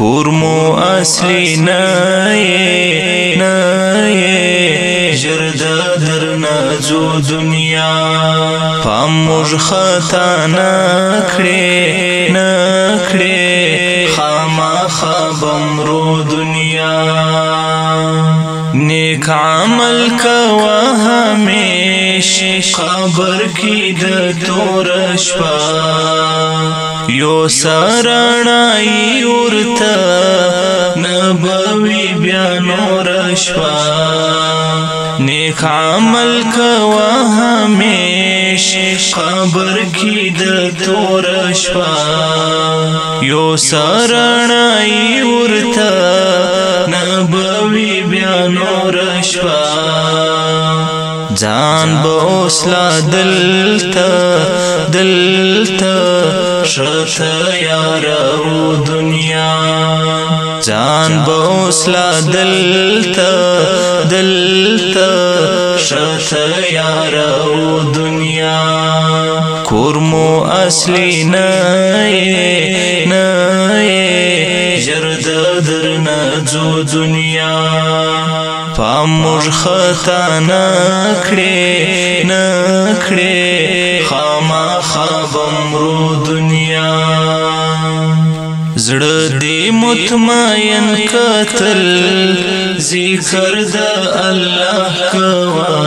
کور مو اصلي نه نه جرد درنا جو دنیا پام موږ خطا نه کړې نه کړې خاما خبم رو دنیا نیک عمل کوا همیش قبر کی د تور شپه یو سرړای ورته نبوي بیا نور شپا نیک عمل کوا همیش قبر کی د تور شپا یو سرړای ورته نبوي بیا نور شپا ځان به اوسلا دلته دلته شت یارو دنیا جان بوسلا دلتا دلتا شت یارو دنیا کورمو اصلی نه نه درنه جو دنیا پامور خطا نکړي نکړي خاما خواب امرو دنیا زڑ دی مطمئن قتل ذکر دا اللہ کوا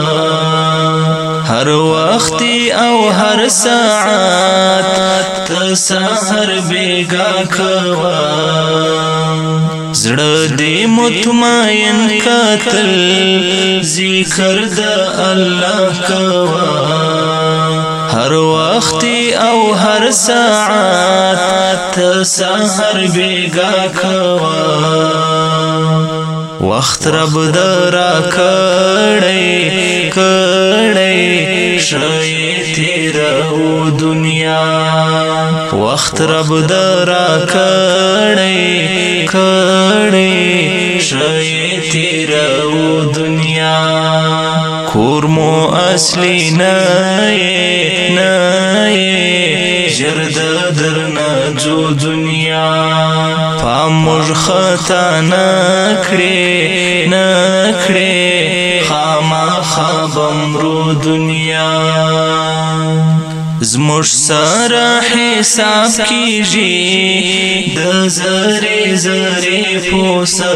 هر وقت او هر ساعت هر بیگا کوا زړه دې مطمئن قاتل ذکر د الله کوا هر وخت او هر ساعت سحر بیگا کوا وخت رب درا کړې کړې شې تیرو دنیا وخت رب درا کړې کړې شې تیرو دنیا کور مو اصلي نه نه جرد درنا جو دنیا موږ خطا نه کړې نه کړې خاما خبم رو دنیا زموږ سره حساب کیږي د زری زری فوسه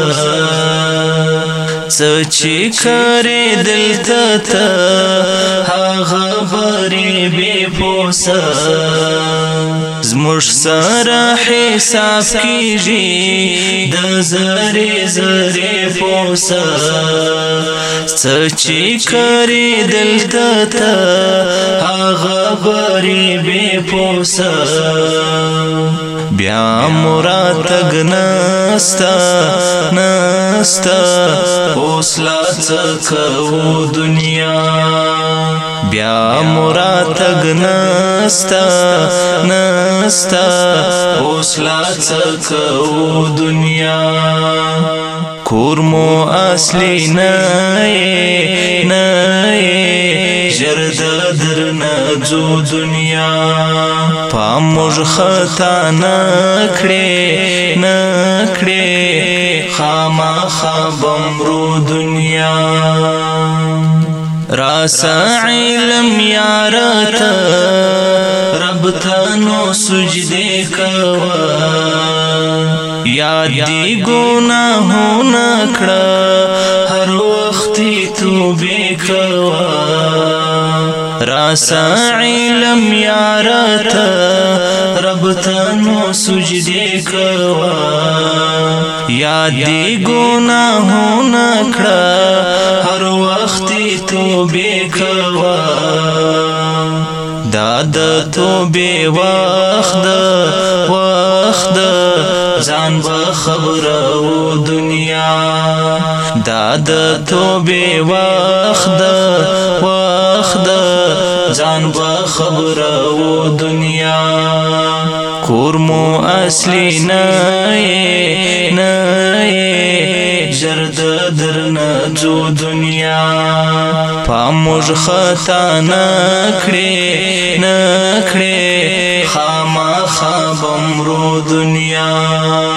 سچی کری دلتا تا ها غبری بی پوسا زموږ سره حساب کیږي د زری زری فوسا سچې کری دلته تا هغه بری به فوسا بیا مراد تګناستا ناستا اوس لا څه کو دنیا بیا مراد غنستا نستا اوس لا څکو دنیا کور مو اصلي نه نه جرد درنه جو دنیا پاموج خطا نه کړې نه کړې خامخ بمرو دنیا راس علم یارت رب تانو سجده کوا یاد دی گناہوں نکڑا هر وخت توبه کوا راسا علم یارت رب تنو سجدی کوا یادی گناہو نکڑا هر وقتی توبی کوا داد توبی وخت وخت ځان به خبره او دنیا داد توبی وخت ځان به خبره و دنیا کور مو اصلي نه نه جرد درنه جو دنیا پاموج خطا نه کړې نه کړې خامخا بمرو دنیا